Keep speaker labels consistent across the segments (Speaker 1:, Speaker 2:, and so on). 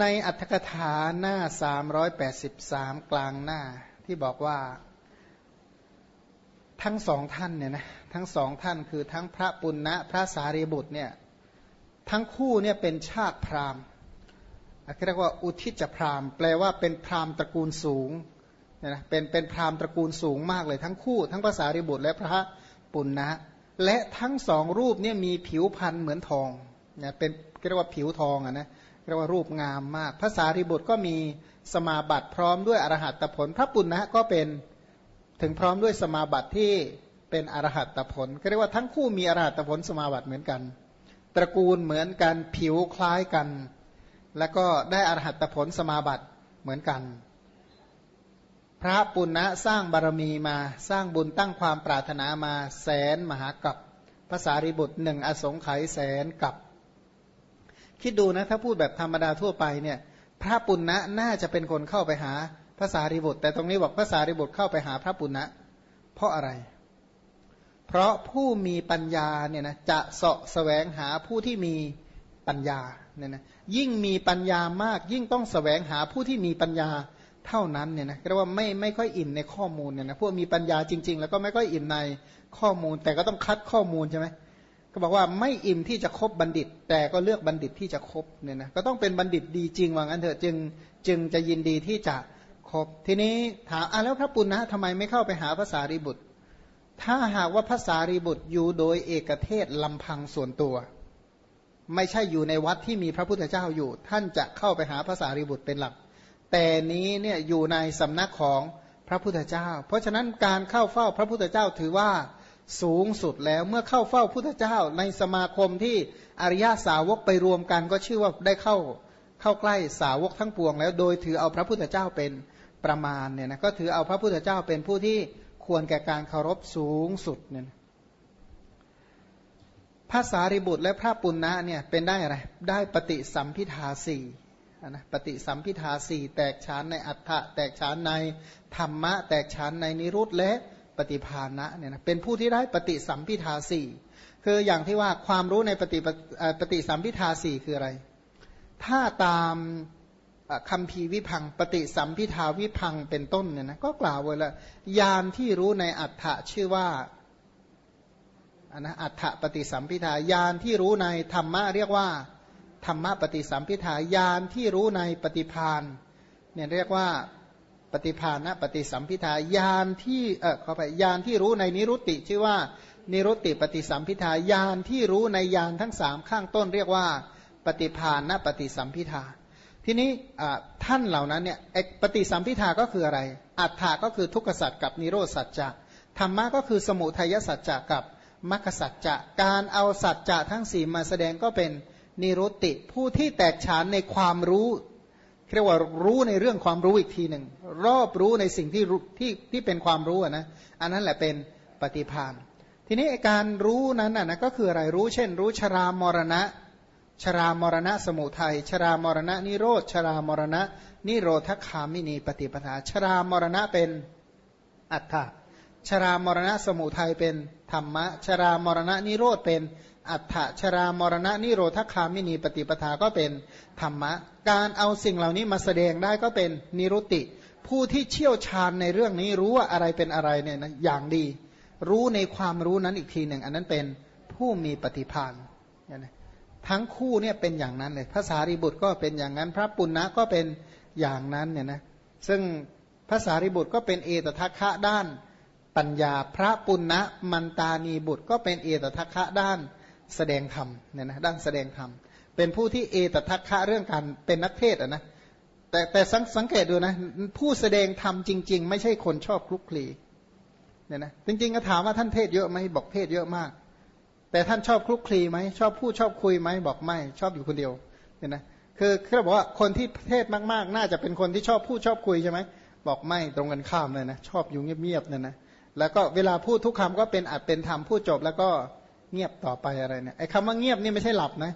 Speaker 1: ในอัตถกถาหน้า 383 กลางหน้าที่บอกว่าทั้งสองท่านเนี่ยนะทั้งสองท่านคือทั้งพระปุณณะพระสารีบุตรเนี่ยทั้งคู่เนี่ยเป็นชาติพราหมณ์เรียกว่าอุทิจพราหมณ์ แปลว่าเป็นพราหมณ์ตระกูลสูงเนี่ยนะเป็นเป็นพราหมณ์ตระกูลสูงมากเลยทั้งคู่ ทั้งพระสารีบุตรและพระปุณณะและทั้งสองรูปเนี่ยมีผิวพรรณเหมือนทองเนี่ยเป็นเรียกว่าผิวทองอะนะ เรียกว่ารูปงามมากพระสารีบุตรก็มีสมาบัติพร้อมด้วยอรหัตผล พระปุณณะก็เป็นถึงพร้อมด้วยสมาบัติที่เป็นอรหัตผลก็เรียกว่าทั้งคู่มีอรหัตผลสมาบัติเหมือนกัน ตระกูลเหมือนกันผิวคล้ายกัน แล้วก็ได้อรหัตผลสมาบัติเหมือนกัน พระปุณณะสร้างบารมีมาสร้างบุญตั้งความปรารถนามาแสนมหากับภาษาริบุตรหนึ่งอสงไขยแสนกับ คิดดูนะถ้าพูดแบบธรรมดาทั่วไปเนี่ย พระปุณณะน่าจะเป็นคนเข้าไปหาภาษาริบุตร แต่ตรงนี้บอกภาษาริบุตรเข้าไปหาพระปุณณะ เพราะอะไร เพราะผู้มีปัญญาเนี่ยนะจะเสาะแสวงหาผู้ที่มีปัญญาเนี่ยนะยิ่งมีปัญญามาก ยิ่งต้องแสวงหาผู้ที่มีปัญญาเท่านั้นเนี่ยนะเรียกว่าไม่ไม่ค่อยอิ่มในข้อมูลเนี่ยนะพวกมีปัญญาจริง ๆ แล้วก็ไม่ค่อยอิ่มในข้อมูล แต่ก็ต้องคัดข้อมูลใช่ไหม ก็บอกว่าไม่อิ่มที่จะคบบัณฑิต แต่ก็เลือกบัณฑิตที่จะคบเนี่ยนะก็ต้องเป็นบัณฑิตดีจริงว่างั้นเถอะจึงจึงจะยินดีที่จะคบทีนี้ถามอะแล้วพระปุณณะทำไมไม่เข้าไปหาภาษารีบุตร ถ้าหากว่าภาษารีบุตรอยู่โดยเอกเทศลำพังส่วนตัว ไม่ใช่อยู่ในวัดที่มีพระพุทธเจ้าอยู่ ท่านจะเข้าไปหาภาษารีบุตรเป็นหลัก แต่นี้เนี่ยอยู่ในสำนักของพระพุทธเจ้า เพราะฉะนั้นการเข้าเฝ้าพระพุทธเจ้าถือว่า สูงสุดแล้วเมื่อเข้าเฝ้าพุทธเจ้าในสมาคมที่อริยาสาวกไปรวมกันก็ชื่อว่าได้เข้าเข้าใกล้สาวกทั้งปวงแล้ว โดยถือเอาพระพุทธเจ้าเป็นประมาณเนี่ยนะก็ถือเอาพระพุทธเจ้าเป็นผู้ที่ควรแก่การเคารพสูงสุดเนี่ยพระสารีบุตรและพระปุณณะเนี่ยเป็นได้อะไร ได้ปฏิสัมพิทาสี่นะปฏิสัมพิทาสี่แตกฉานในอัฏฐะแตกฉานในธรรมะ แตกฉานในนิรุตและ ปฏิภาณะเนี่ยนะเป็นผู้ที่ได้ปฏิสัมพิทาสี่คืออย่างที่ว่าความรู้ในปฏิปฏิสัมพิทาสี่คืออะไร ถ้าตามคำพีวิพังปฏิสัมพิทาวิพังเป็นต้นเนี่ยนะก็กล่าวไว้ล้วยานที่รู้ในอัฏฐะชื่อว่าอันนะอัฏฐปฏิสัมพิทายานที่รู้ในธรรมะเรียกว่าธรรมะปฏิสัมพิทายานที่รู้ในปฏิพานเนี่ยเรียกว่า ปฏิพานนะปฏิสัมพิทายานที่เออเขาไปยานที่รู้ในนิรุตติชื่อว่านิรุตติปฏิสัมพิทายานที่รู้ในยานทั้งสามข้างต้นเรียกว่า ปฏิพานนะปฏิสัมพิทา ทีนี้ท่านเหล่านั้นเนี่ยปฏิสัมพิทาก็คืออะไร อัฏฐาก็คือทุกขสัจกับนิโรสัจจะธรรมะก็คือสมุทัยสัจจะกับมรรคสัจจะการเอาสัจจะทั้งสี่มาแสดงก็เป็นนิรุตติผู้ที่แตกฉานในความรู้ เรียกว่ารู้ในเรื่องความรู้อีกทีหนึ่งรอบรู้ในสิ่งที่ที่ที่เป็นความรู้นะอันนั้นแหละเป็นปฏิพานทีนี้การรู้นั้นนะก็คืออะไรรู้เช่น รู้ชรามรณะ ชรามรณะสมุทัยชรามรณะนิโรธชรามรณะ นิโรธคามินีปฏิปทา ชรามรณะเป็นอัฏฐะชรามรณะสมุทัยเป็นธรรมะ ชรามรณะนิโรธเป็น อัฏฐชรามรณะนิโรธคามินีปฏิปทาก็เป็นธรรมะ การเอาสิ่งเหล่านี้มาแสดงได้ก็เป็นนิรุติ ผู้ที่เชี่ยวชาญในเรื่องนี้รู้ว่าอะไรเป็นอะไรเนี่ยนะอย่างดี รู้ในความรู้นั้นอีกทีหนึ่ง อันนั้นเป็นผู้มีปฏิพานนะทั้งคู่เนี่ยเป็นอย่างนั้นเลยภาษารีบุตรก็เป็นอย่างนั้น พระปุณณะก็เป็นอย่างนั้นเนี่ยนะซึ่งภาษารีบุตรก็เป็นเอตทัคคะด้านปัญญา พระปุณณะมันตานีบุตรก็เป็นเอตทัคคะด้าน แสดงธรรมเนี่ยนะด้านแสดงธรรมเป็นผู้ที่เอตทัคคะเรื่องการเป็นนักเทศอะนะแต่แต่สังสังเกตดูนะผู้แสดงธรรมจริง ๆ ไม่ใช่คนชอบคลุกคลีเนี่ยนะจริงๆก็ถามว่าท่านเทศเยอะไหมบอกเทศเยอะมาก แต่ท่านชอบคลุกคลีไหมชอบพูดชอบคุยไหมบอกไม่ ชอบอยู่คนเดียวเนี่ยนะคือคือบอกว่าคนที่เทศมากๆ น่าจะเป็นคนที่ชอบพูดชอบคุยใช่ไหมบอกไม่ตรงกันข้ามเลยนะชอบอยู่เงียบๆเนี่ยนะแล้วก็เวลาพูดทุกคำก็เป็นอัดเป็นธรรมพูดจบแล้วก็ เงียบต่อไปอะไรเนี่ยไอ้คำว่าเงียบนี่ไม่ใช่หลับนะ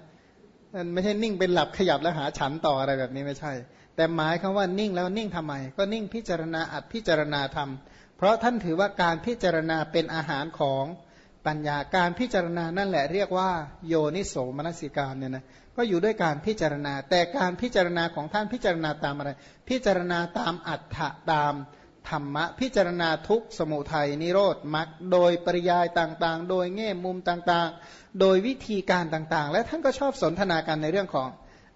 Speaker 1: มันไม่ใช่นิ่งเป็นหลับขยับแล้วหาฉันต่ออะไรแบบนี้ไม่ใช่ แต่หมายคำว่านิ่งแล้วนิ่งทำไม ก็นิ่งพิจารณาอัดพิจารณาธรรม เพราะท่านถือว่าการพิจารณาเป็นอาหารของปัญญาการพิจารณานั่นแหละเรียกว่า โยนิโสมนสิการเนี่ยนะก็อยู่ด้วยการพิจารณา แต่การพิจารณาของท่านพิจารณาตามอะไร พิจารณาตามอัฏฐะตาม ธรรมะพิจารณาทุกสมุทัยนิโรธมรรคโดยปริยายต่างๆ โดยแง่มุมต่างๆ โดยวิธีการต่างๆ และท่านก็ชอบสนทนากันในเรื่องของ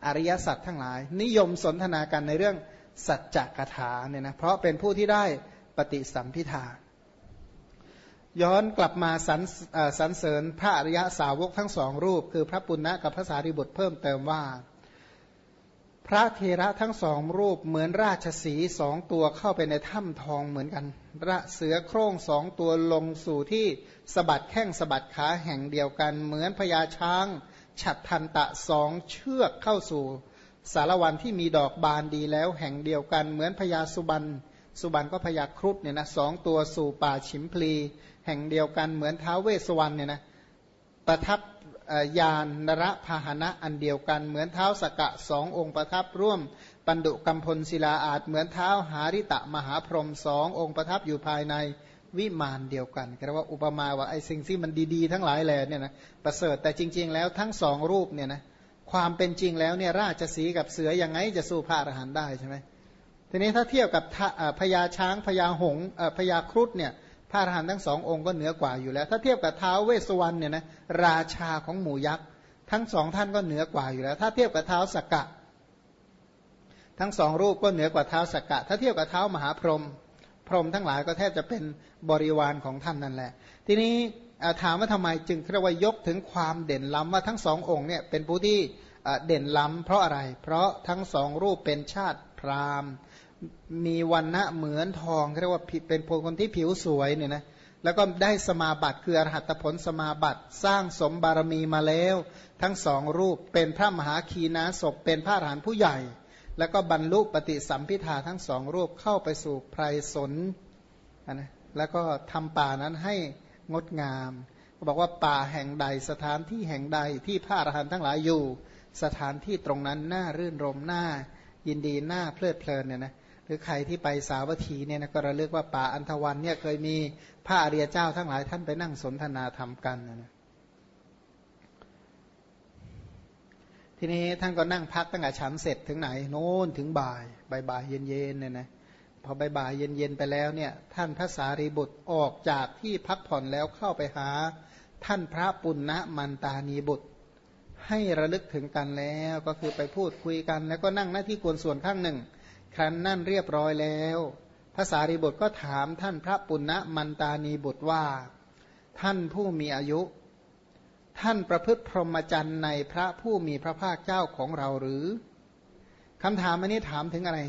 Speaker 1: อริยสัจทั้งหลาย นิยมสนทนากันในเรื่องสัจจกถาเนี่ยนะเพราะเป็นผู้ที่ได้ปฏิสัมพิทาย้อนกลับมาสรรสรรเสริญพระอริยสาวกทั้งสองรูป คือพระปุณณะกับพระสารีบุตรเพิ่มเติมว่า ระเทระทั้งสองรูปเหมือนราชสีสองตัวเข้าไปในถ้ำทองเหมือนกัน ระเสือโคร่งสองตัวลงสู่ที่สะบัดแข้งสะบัดขาแห่งเดียวกัน เหมือนพญาช้าง ฉัดทันตะสองเชือกเข้าสู่สารวันที่มีดอกบานดีแล้วแห่งเดียวกัน เหมือนพญาสุบันสุบันก็พญาครุฑเนี่ยนะสองตัวสู่ป่าฉิมพลี แห่งเดียวกันเหมือนเท้าเวสวรรณเนี่ยนะ ประทับยานนรพาหนะอันเดียวกัน เหมือนเท้าสกะสององค์ประทับร่วมปันดุกัมพลศิลาอาจเหมือนเท้าหาริตะมหาพรหมสององค์ประทับอยู่ภายในวิมานเดียวกันก็เรียกว่าอุปมาว่าไอ้สิ่งที่มันดีๆ ทั้งหลายแหล่เนี่ยนะประเสริฐแต่จริง ๆ แล้วทั้งสองรูปเนี่ยนะความเป็นจริงแล้วเนี่ยราชสีกับเสือยังไงจะสู้พระอรหันต์ได้ใช่ไหมทีนี้ถ้าเทียบกับพญาช้างพญาหงพญาครุฑเนี่ย พระอรหันต์ทั้งสององค์ก็เหนือกว่าอยู่แล้ว ถ้าเทียบกับเท้าเวสวรรณเนี่ยนะราชาของหมู่ยักษ์ทั้งสองท่านก็เหนือกว่าอยู่แล้ว ถ้าเทียบกับเท้าสกกะ ทั้งสองรูปก็เหนือกว่าเท้าสกกะ ถ้าเทียบกับเท้ามหาพรหมพรหมทั้งหลายก็แทบจะเป็นบริวารของท่านนั่นแหละ ทีนี้ถามว่าทำไมจึงเรียกว่ายกถึงความเด่นล้ำว่าทั้งสององค์เนี่ยเป็นผู้ที่เด่นล้ำเพราะอะไร เพราะทั้งสองรูปเป็นชาติพราหมณ์ มีวันณะเหมือนทองเรียกว่าเป็นคนที่ผิวสวยเนี่ยนะแล้วก็ได้สมาบัติคืออรหัตผลสมาบัติสร้างสมบารมีมาแล้ว ทั้งสองรูปเป็นพระมหาคีนาศพเป็นพระอรหันต์ผู้ใหญ่ แล้วก็บรรลุปฏิสัมพิทาทั้งสองรูปเข้าไปสู่ไพรสนนะแล้วก็ทำป่านั้นให้งดงามบอกว่าป่าแห่งใดสถานที่แห่งใดที่พระอรหันต์ทั้งหลายอยู่ สถานที่ตรงนั้นน่ารื่นรมน่ายินดีน่าเพลิดเพลินเนี่ยนะ หรือใครที่ไปสาวัตถีเนี่ยนะก็ระลึกว่าป่าอันธวันเนี่ยเคยมีพระอริยเจ้าทั้งหลายท่านไปนั่งสนทนาธรรมกันนะทีนี้ท่านก็นั่งพักตั้งแต่ฉันเสร็จถึงไหนโน้นถึงบ่ายบ่ายบ่ายเย็นเย็นเนี่ยนะพอบ่ายบ่ายเย็นเย็นไปแล้วเนี่ยท่านพระสารีบุตรออกจากที่พักผ่อนแล้วเข้าไปหา ท่านพระปุณณมันตานีบุตร ให้ระลึกถึงกันแล้วก็คือไปพูดคุยกัน แล้วก็นั่งหน้าที่ควรส่วนข้างหนึ่ง ครั้นนั่นเรียบร้อยแล้วภาษารีบุตรก็ถามท่านพระปุณณมันตานีบุตรว่า ท่านผู้มีอายุ ท่านประพฤติพรหมจรรย์ในพระผู้มีพระภาคเจ้าของเราหรือคำถามอันนี้ถามถึงอะไร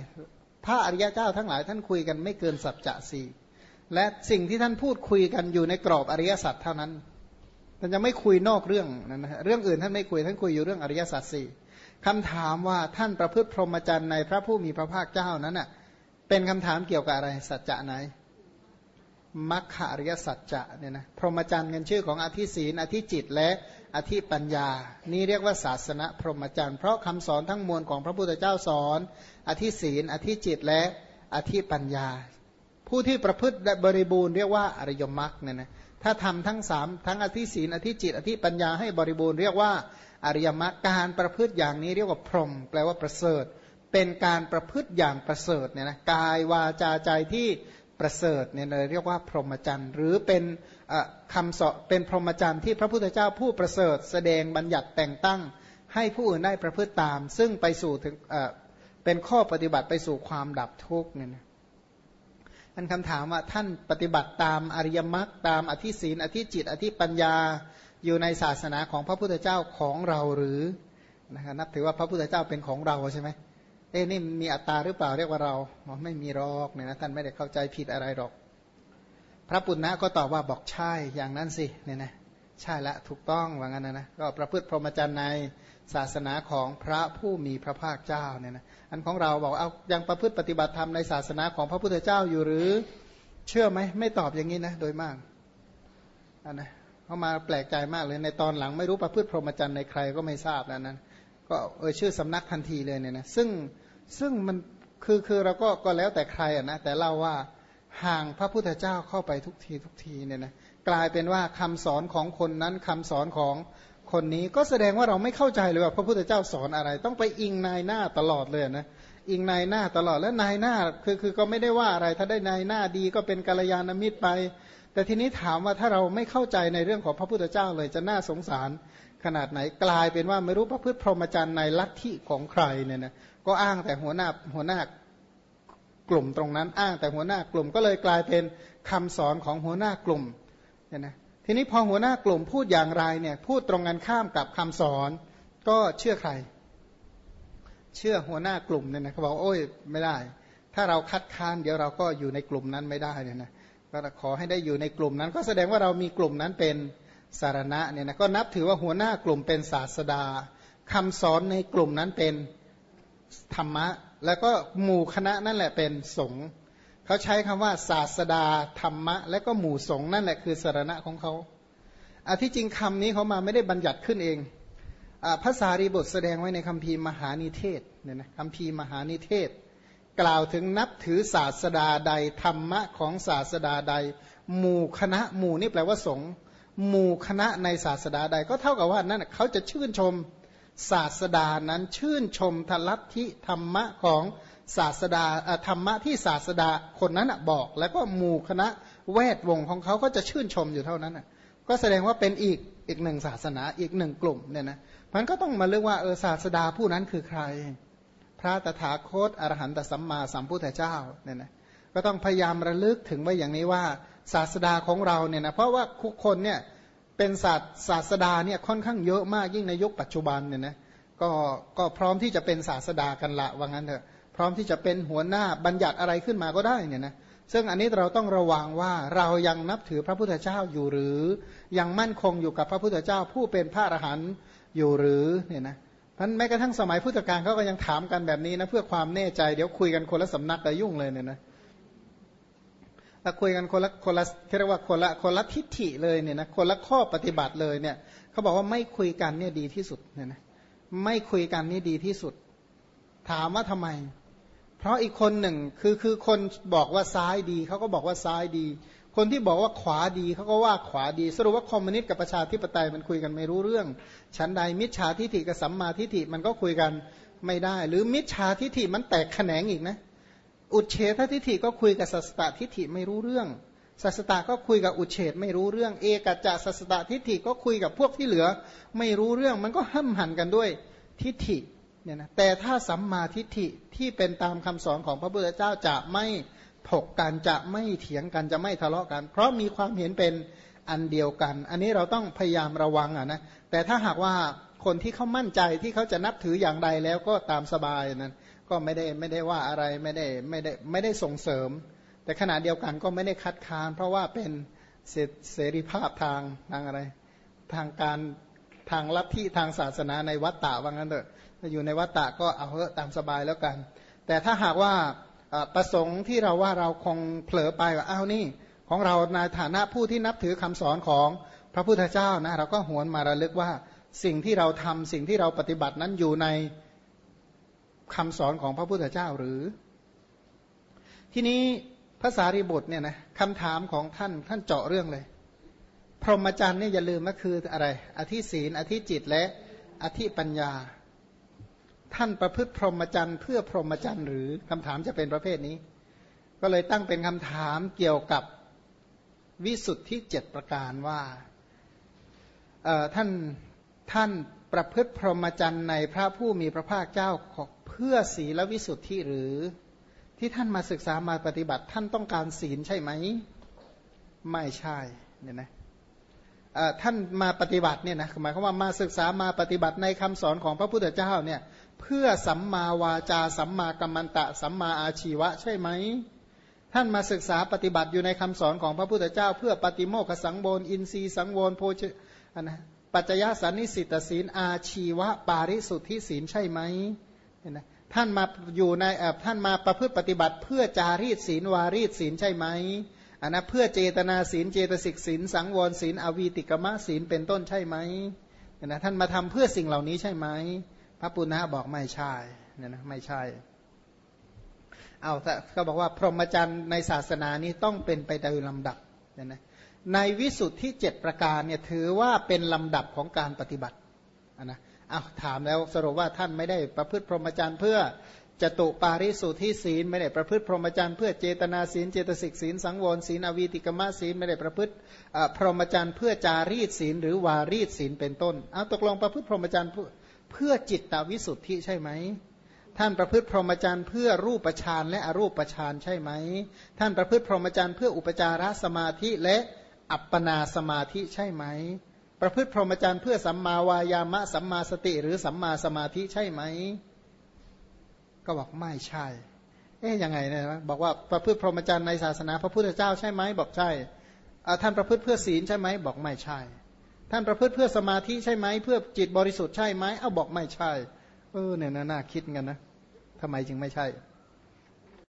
Speaker 1: พระอริยเจ้าทั้งหลายท่านคุยกันไม่เกินสัจจะสี่และสิ่งที่ท่านพูดคุยกันอยู่ในกรอบอริยสัจเท่านั้นท่านจะไม่คุยนอกเรื่องนะเรื่องอื่นท่านไม่คุยท่านคุยอยู่เรื่องอริยสัจสี่ คำถามว่าท่านประพฤติพรหมจรรย์ในพระผู้มีพระภาคเจ้านั้นน่ะเป็นคำถามเกี่ยวกับอะไรสัจจะไหนมัคคาริยสัจจะเนี่ยนะพรหมจรรย์กันชื่อของอธิศีนอธิจิตและอธิปัญญา นี่เรียกว่าศาสนาพรหมจรรย์เพราะคำสอนทั้งมวลของพระพุทธเจ้าสอน อธิศีนอธิจิตและอธิปัญญา ผู้ที่ประพฤติบริบูรณ์เรียกว่าอริยมรรคเนี่ยนะถ้าทำทั้งสามทั้งอธิศีนอธิจิต อธิปัญญาให้บริบูรณ์เรียกว่า อริยมรรคการประพฤติอย่างนี้เรียกว่าพรหมแปลว่าประเสริฐ เป็นการประพฤติอย่างประเสริฐเนี่ยนะกายวาจาใจที่ประเสริฐเนี่ยเลยเรียกว่าพรหมจรรย์หรือเป็นคำสอนเป็นพรหมจรรย์ที่พระพุทธเจ้าผู้ประเสริฐ แสดงบัญญัติแต่งตั้งให้ผู้อื่นได้ประพฤติตาม ซึ่งไปสู่ถึงเป็นข้อปฏิบัติไปสู่ความดับทุกข์เนี่ยนะอันคำถามว่าท่านปฏิบัติตามอริยมรรคตามอธิศีนอธิจิต อธิปัญญา อยู่ในศาสนาของพระพุทธเจ้าของเราหรือนะครับนับถือว่าพระพุทธเจ้าเป็นของเราใช่ไหมเอ้นี่มีอัตตาหรือเปล่าเรียกว่าเราไม่มีรอกเนี่ยนะท่านไม่ได้เข้าใจผิดอะไรหรอก พระปุณณะก็ตอบว่าบอกใช่อย่างนั้นสิเนี่ยนะใช่ละถูกต้องว่างั้นนะนะก็ประพฤติพรหมจรรย์ในศาสนาของพระผู้มีพระภาคเจ้าเนี่ยนะอันของเราบอกเอายังประพฤติปฏิบัติธรรมในศาสนาของพระพุทธเจ้าอยู่หรือ เชื่อไหมไม่ตอบอย่างนี้นะโดยมากอันนะ เขามาแปลกใจมากเลย ในตอนหลังไม่รู้ประพฤติพรหมจรรย์ในใครก็ไม่ทราบแล้วนั้น ก็เออชื่อสำนักทันทีเลยเนี่ยนะซึ่งซึ่งมันคือคือเราก็ก็แล้วแต่ใครอะนะแต่เล่าว่าห่างพระพุทธเจ้าเข้าไปทุกทีทุกทีเนี่ยนะกลายเป็นว่าคำสอนของคนนั้นคำสอนของคนนี้ก็แสดงว่าเราไม่เข้าใจเลยว่าพระพุทธเจ้าสอนอะไร ต้องไปอิงนายหน้าตลอดเลยนะอิงนายหน้าตลอดแล้วนายหน้าคือคือก็ไม่ได้ว่าอะไร ถ้าได้นายหน้าดีก็เป็นกัลยาณมิตรไป แต่ทีนี้ถามว่าถ้าเราไม่เข้าใจในเรื่องของพระพุทธเจ้าเลยจะน่าสงสารขนาดไหนกลายเป็นว่าไม่รู้พระพฤติพรหมจรรย์ในลัทธิของใครเนี่ยนะก็อ้างแต่หัวหน้าหัวหน้ากลุ่มตรงนั้น อ้างแต่หัวหน้ากลุ่มก็เลยกลายเป็นคำสอนของหัวหน้ากลุ่มเนี่ยนะทีนี้พอหัวหน้ากลุ่มพูดอย่างไรเนี่ยพูดตรงกันข้ามกับคำสอน ก็เชื่อใคร เชื่อหัวหน้ากลุ่มเนี่ยนะเขาบอกโอ้ยไม่ได้ ถ้าเราคัดค้านเดี๋ยวเราก็อยู่ในกลุ่มนั้นไม่ได้เนี่ยนะ ก็ขอให้ได้อยู่ในกลุ่มนั้น ก็แสดงว่าเรามีกลุ่มนั้นเป็นสารณะเนี่ยนะก็นับถือว่าหัวหน้ากลุ่มเป็นศาสดาคำสอนในกลุ่มนั้นเป็นธรรมะ แล้วก็หมู่คณะนั่นแหละเป็นสงฆ์เขาใช้คำว่าศาสดาธรรมะ และก็หมู่สงฆ์นั่นแหละคือสารณะของเขาอาที่จริงคำนี้เขามาไม่ได้บัญญัติขึ้นเองภาษารีบทแสดงไว้ในคัมภีร์มหานิเทศเนี่ยนะคัมภีร์มหานิเทศ กล่าวถึงนับถือศาสดาใดธรรมะของศาสดาใด หมู่คณะหมู่นี่แปลว่าสงฆ์หมู่คณะในศาสดาใด ก็เท่ากับว่านั่นเขาจะชื่นชมศาสดานั้นชื่นชมทลัทธิธรรมะของศาสดาธรรมะที่ศาสดาคนนั้นบอก แล้วก็หมู่คณะแวดวงของเขาก็จะชื่นชมอยู่เท่านั้นก็แสดงว่าเป็นอีกอีกหนึ่งศาสนาอีกหนึ่งกลุ่มเนี่ยนะมันก็ต้องมาเลือกว่าเออศาสดาผู้นั้นคือใคร พระตถาคตอรหันตสัมมาสัมพุทธเจ้าเนี่ยนะก็ต้องพยายามระลึกถึงไว้อย่างนี้ว่าศาสดาของเราเนี่ยนะเพราะว่าทุกคนเนี่ยเป็นศาสศาสดาเนี่ยค่อนข้างเยอะมากยิ่งในยุคปัจจุบันเนี่ยนะก็ก็พร้อมที่จะเป็นศาสดากันละว่างั้นเถอะพร้อมที่จะเป็นหัวหน้าบัญญัติอะไรขึ้นมาก็ได้เนี่ยนะซึ่งอันนี้เราต้องระวังว่าเรายังนับถือพระพุทธเจ้าอยู่หรือ ยังมั่นคงอยู่กับพระพุทธเจ้าผู้เป็นพระอรหันต์อยู่หรือเนี่ยนะ พันแม้กระทั่งสมัยพุทธกาลเขาก็ยังถามกันแบบนี้นะ เพื่อความแน่ใจเดี๋ยวคุยกันคนละสำนักแต่ยุ่งเลยเนี่ยนะถ้าคุยกันคนละคนละเรียกว่าคนละคนละทิฏฐิเลยเนี่ยนะคนละข้อปฏิบัติเลยเนี่ยเขาบอกว่าไม่คุยกันเนี่ยดีที่สุดเนี่ยนะไม่คุยกันนี่ดีที่สุด ถามว่าทำไม เพราะอีกคนหนึ่งคือคือคนบอกว่าซ้ายดีเขาก็บอกว่าซ้ายดี คนที่บอกว่าขวาดีเขาก็ว่าขวาดี สรุปว่าคอมมิวนิสต์กับประชาธิปไตยมันคุยกันไม่รู้เรื่องชั้นใดมิจฉาทิฏฐิกับสัมมาทิฏฐิมันก็คุยกันไม่ได้ หรือมิจฉาทิฏฐิมันแตกแขนงอีกนะ อุเฉททิฏฐิก็คุยกับสัสตตทิฏฐิไม่รู้เรื่องสัสตตก็คุยกับอุเฉทไม่รู้เรื่อง เอกจจะสัสตทิฏฐิก็คุยกับพวกที่เหลือ ไม่รู้เรื่องมันก็ห้ำหันกันด้วยทิฏฐิ เนี่ยนะแต่ถ้าสัมมาทิฏฐิที่เป็นตามคำสอนของพระพุทธเจ้าจะไม่ถกกันจะไม่เถียงกันจะไม่ทะเลาะกัน เพราะมีความเห็นเป็นอันเดียวกัน อันนี้เราต้องพยายามระวังอะนะแต่ถ้าหากว่าคนที่เขามั่นใจที่เขาจะนับถืออย่างใดแล้วก็ตามสบายนั้น ก็ไม่ได้ไม่ได้ว่าอะไรไม่ได้ไม่ได้ไม่ได้ส่งเสริม แต่ขณะเดียวกันก็ไม่ได้คัดค้าน เพราะว่าเป็นเสรีภาพทางทางอะไร ทางการทางลัทธิทางศาสนาในวัฏฏะว่างั้นเถอะ อยู่ในวัฏฏะก็เอาเถอะตามสบายแล้วกัน แต่ถ้าหากว่าประสงค์ที่เราว่าเราคงเผลอไปว่าอ้าวนี่ ของเราในฐานะผู้ที่นับถือคำสอนของพระพุทธเจ้านะเราก็หวนมาระลึกว่าสิ่งที่เราทำสิ่งที่เราปฏิบัตินั้นอยู่ในคำสอนของพระพุทธเจ้าหรือ ทีนี้ภาษารีบุตรเนี่ยนะคำถามของท่านท่านเจาะเรื่องเลย พรหมจรรย์นี่ยอย่าลืมก็คืออะไร อธิศีลอธิจิตและอธิปัญญา ท่านประพฤติพรหมจรรย์เพื่อพรหมจรรย์หรือคำถามจะเป็นประเภทนี้ ก็เลยตั้งเป็นคำถามเกี่ยวกับวิสุทธิเจ็ดประการว่าท่านท่านประพฤติพรหมจรรย์ในพระผู้มีพระภาคเจ้าเพื่อศีลวิสุทธิหรือ ที่ท่านมาศึกษามาปฏิบัติท่านต้องการศีลใช่ไหม ไม่ใช่เนี่ยนะท่านมาปฏิบัติเนี่ยนะหมายความว่ามาศึกษามาปฏิบัติในคำสอนของพระพุทธเจ้าเนี่ย เพื่อสัมมาวาจา สัมมากัมมันตะ สัมมาอาชีวะใช่ไหม ท่านมาศึกษาปฏิบัติอยู่ในคำสอนของพระพุทธเจ้า เพื่อปฏิโมกขสังโบนอินทรีสังวรโพชนะปัจจยสันนิสิตศีลอาชีวะปาริสุทธิศีลใช่ไหมเห็นไหมท่านมาอยู่ในท่านมาประพฤติปฏิบัติ เพื่อจารีตศีลวารีตศีลใช่ไหมอันนะเพื่อเจตนาศีลเจตสิกศีลสังวรศีลอวีติกมะศีลเป็นต้นใช่ไหมนะท่านมาทำเพื่อสิ่งเหล่านี้ใช่ไหม ระปุณณะบอกไม่ใช่เนี่ยนะไม่ใช่เอาแต่เขาบอกว่าพรหมจรรย์ในศาสนานี้ต้องเป็นไปโดยลำดับเนี่ยนะในวิสุทธิเจ็ดประการเนี่ยถือว่าเป็นลำดับของการปฏิบัตินนะเอาถามแล้วสรุปว่าท่านไม่ได้ประพฤติพรหมจรรย์เพื่อจตุปาริสุทธิศีลไม่ได้ประพฤติพรหมจรรย์เพื่อเจตนาศีลเจตสิกศีลสังวรศีลอวีติกมะศีลไม่ได้ประพฤติพรหมจรรย์เพื่อจารีตศีลหรือวารีตศีลเป็นต้นเอาตกลงประพฤติพรหมจรรย์ เพื่อจิตตวิสุทธิใช่ไหม ท่านประพฤติพรหมจรรย์เพื่อรูปฌานและอรูปฌานใช่ไหม ท่านประพฤติพรหมจรรย์เพื่ออุปจารสมาธิและอัปปนาสมาธิใช่ไหม ประพฤติพรหมจรรย์เพื่อสัมมาวายามะสัมมาสติหรือสัมมาสมาธิใช่ไหม ก็บอกไม่ใช่ เอ๊ยยังไงเนี่ยบอกว่าประพฤติพรหมจรรย์ในศาสนาพระพุทธเจ้าใช่ไหมบอกใช่ท่านประพฤติเพื่อศีลใช่ไหมบอกไม่ใช่ ท่านประพฤติเพื่อสมาธิใช่ไหมเพื่อจิตบริสุทธิ์ใช่ไหมเอาบอกไม่ใช่ เออเนี่ยน่าคิดกันนะทำไมจึงไม่ใช่